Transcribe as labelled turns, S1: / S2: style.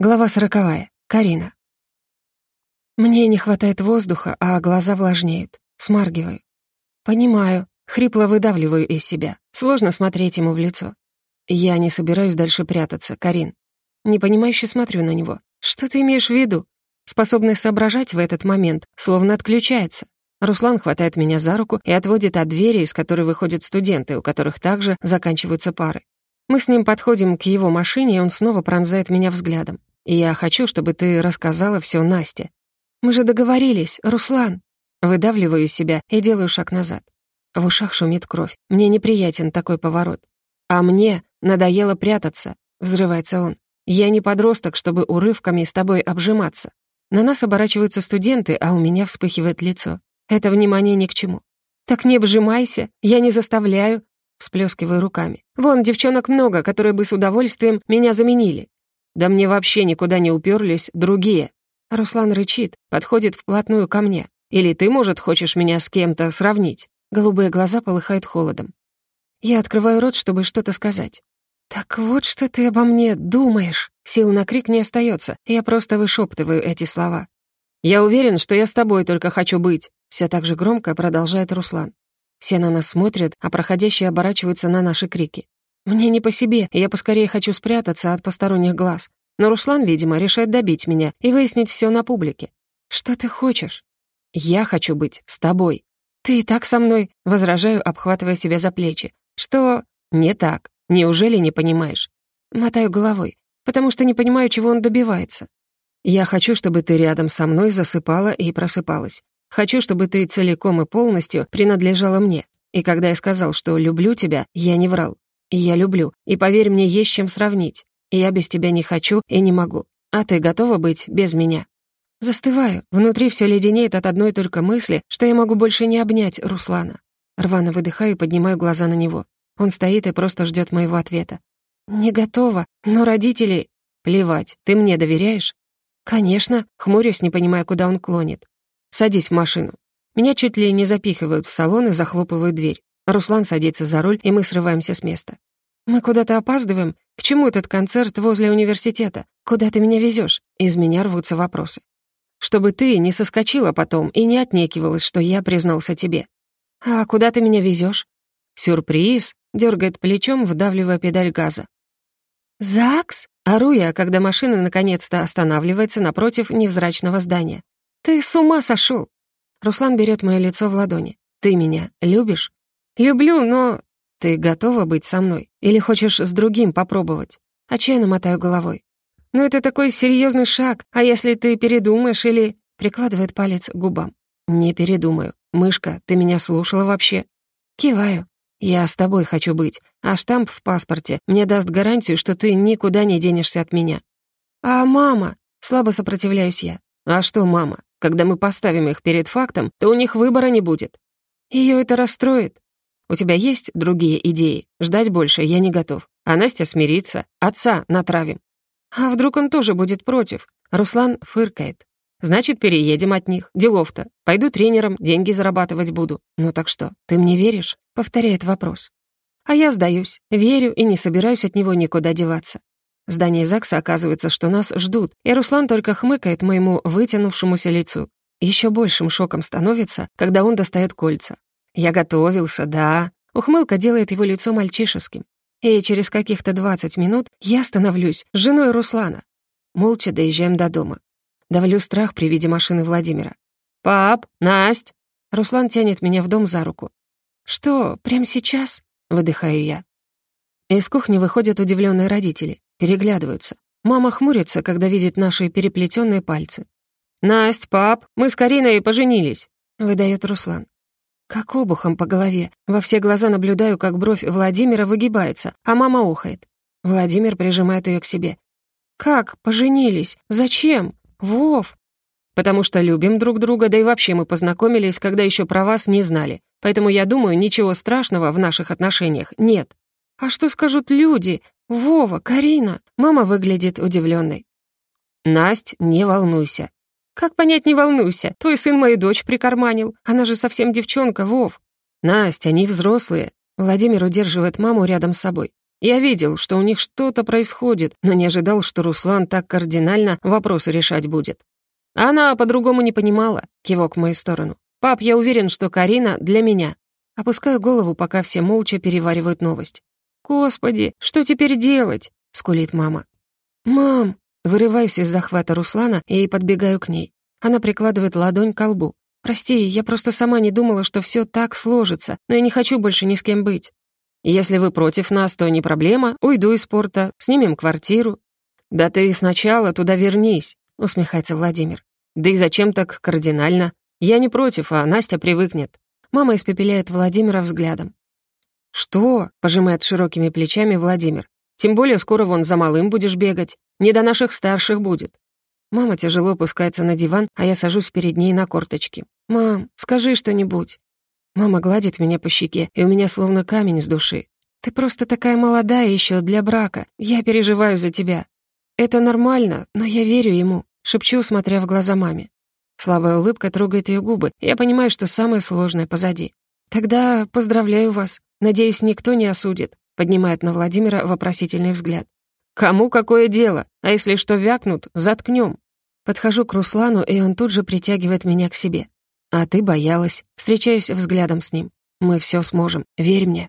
S1: Глава сороковая. Карина. Мне не хватает воздуха, а глаза влажнеют. Смаргиваю. Понимаю. Хрипло выдавливаю из себя. Сложно смотреть ему в лицо. Я не собираюсь дальше прятаться, Карин. Непонимающе смотрю на него. Что ты имеешь в виду? Способность соображать в этот момент словно отключается. Руслан хватает меня за руку и отводит от двери, из которой выходят студенты, у которых также заканчиваются пары. Мы с ним подходим к его машине, и он снова пронзает меня взглядом. Я хочу, чтобы ты рассказала все Насте. Мы же договорились, Руслан. Выдавливаю себя и делаю шаг назад. В ушах шумит кровь. Мне неприятен такой поворот. А мне надоело прятаться, взрывается он. Я не подросток, чтобы урывками с тобой обжиматься. На нас оборачиваются студенты, а у меня вспыхивает лицо. Это внимание ни к чему. Так не обжимайся, я не заставляю, всплескиваю руками. Вон девчонок много, которые бы с удовольствием меня заменили. Да мне вообще никуда не уперлись другие. Руслан рычит, подходит вплотную ко мне. Или ты, может, хочешь меня с кем-то сравнить? Голубые глаза полыхают холодом. Я открываю рот, чтобы что-то сказать. «Так вот, что ты обо мне думаешь!» Сил на крик не остается, я просто вышептываю эти слова. «Я уверен, что я с тобой только хочу быть», все так же громко продолжает Руслан. Все на нас смотрят, а проходящие оборачиваются на наши крики. Мне не по себе, и я поскорее хочу спрятаться от посторонних глаз. Но Руслан, видимо, решает добить меня и выяснить все на публике. «Что ты хочешь?» «Я хочу быть с тобой». «Ты и так со мной», — возражаю, обхватывая себя за плечи. «Что?» «Не так. Неужели не понимаешь?» Мотаю головой, потому что не понимаю, чего он добивается. «Я хочу, чтобы ты рядом со мной засыпала и просыпалась. Хочу, чтобы ты целиком и полностью принадлежала мне. И когда я сказал, что люблю тебя, я не врал. Я люблю, и поверь мне, есть чем сравнить. Я без тебя не хочу и не могу. А ты готова быть без меня?» Застываю, внутри все леденеет от одной только мысли, что я могу больше не обнять Руслана. Рвано выдыхаю и поднимаю глаза на него. Он стоит и просто ждет моего ответа. «Не готова, но родители...» «Плевать, ты мне доверяешь?» «Конечно», хмурюсь, не понимая, куда он клонит. «Садись в машину». Меня чуть ли не запихивают в салон и захлопывают дверь. Руслан садится за руль, и мы срываемся с места. «Мы куда-то опаздываем? К чему этот концерт возле университета? Куда ты меня везешь? Из меня рвутся вопросы. «Чтобы ты не соскочила потом и не отнекивалась, что я признался тебе». «А куда ты меня везешь? «Сюрприз!» — дергает плечом, вдавливая педаль газа. «ЗАГС?» — ору я, когда машина наконец-то останавливается напротив невзрачного здания. «Ты с ума сошел!» Руслан берет мое лицо в ладони. «Ты меня любишь?» «Люблю, но...» «Ты готова быть со мной? Или хочешь с другим попробовать?» Отчаянно мотаю головой. «Ну это такой серьезный шаг, а если ты передумаешь или...» Прикладывает палец к губам. «Не передумаю. Мышка, ты меня слушала вообще?» Киваю. «Я с тобой хочу быть, а штамп в паспорте мне даст гарантию, что ты никуда не денешься от меня». «А мама?» — слабо сопротивляюсь я. «А что мама? Когда мы поставим их перед фактом, то у них выбора не будет. Ее это расстроит. У тебя есть другие идеи? Ждать больше я не готов. А Настя смирится. Отца натравим. А вдруг он тоже будет против? Руслан фыркает. Значит, переедем от них. Делов-то. Пойду тренером, деньги зарабатывать буду. Ну так что, ты мне веришь? Повторяет вопрос. А я сдаюсь. Верю и не собираюсь от него никуда деваться. В здании ЗАГСа оказывается, что нас ждут, и Руслан только хмыкает моему вытянувшемуся лицу. Еще большим шоком становится, когда он достает кольца. Я готовился, да. Ухмылка делает его лицо мальчишеским. И через каких-то 20 минут я становлюсь женой Руслана. Молча доезжаем до дома. Давлю страх при виде машины Владимира. «Пап, Насть!» Руслан тянет меня в дом за руку. «Что, прямо сейчас?» — выдыхаю я. Из кухни выходят удивленные родители, переглядываются. Мама хмурится, когда видит наши переплетенные пальцы. «Насть, пап, мы с Кариной поженились», — выдает Руслан. Как обухом по голове. Во все глаза наблюдаю, как бровь Владимира выгибается, а мама ухает. Владимир прижимает ее к себе. «Как? Поженились? Зачем? Вов!» «Потому что любим друг друга, да и вообще мы познакомились, когда еще про вас не знали. Поэтому я думаю, ничего страшного в наших отношениях нет». «А что скажут люди? Вова, Карина?» Мама выглядит удивленной. «Насть, не волнуйся. «Как понять, не волнуйся, твой сын мою дочь прикарманил, она же совсем девчонка, Вов». «Настя, они взрослые». Владимир удерживает маму рядом с собой. Я видел, что у них что-то происходит, но не ожидал, что Руслан так кардинально вопросы решать будет. Она по-другому не понимала, кивок в мою сторону. «Пап, я уверен, что Карина для меня». Опускаю голову, пока все молча переваривают новость. «Господи, что теперь делать?» — скулит мама. «Мам!» — вырываюсь из захвата Руслана и подбегаю к ней. Она прикладывает ладонь к лбу. «Прости, я просто сама не думала, что все так сложится, но я не хочу больше ни с кем быть. Если вы против нас, то не проблема, уйду из спорта, снимем квартиру». «Да ты сначала туда вернись», — усмехается Владимир. «Да и зачем так кардинально? Я не против, а Настя привыкнет». Мама испепеляет Владимира взглядом. «Что?» — пожимает широкими плечами Владимир. «Тем более скоро вон за малым будешь бегать. Не до наших старших будет». Мама тяжело опускается на диван, а я сажусь перед ней на корточки. «Мам, скажи что-нибудь». Мама гладит меня по щеке, и у меня словно камень с души. «Ты просто такая молодая еще для брака. Я переживаю за тебя». «Это нормально, но я верю ему», — шепчу, смотря в глаза маме. Слабая улыбка трогает ее губы. Я понимаю, что самое сложное позади. «Тогда поздравляю вас. Надеюсь, никто не осудит», — поднимает на Владимира вопросительный взгляд. «Кому какое дело? А если что вякнут, заткнем. Подхожу к Руслану, и он тут же притягивает меня к себе. «А ты боялась». Встречаюсь взглядом с ним. «Мы все сможем. Верь мне».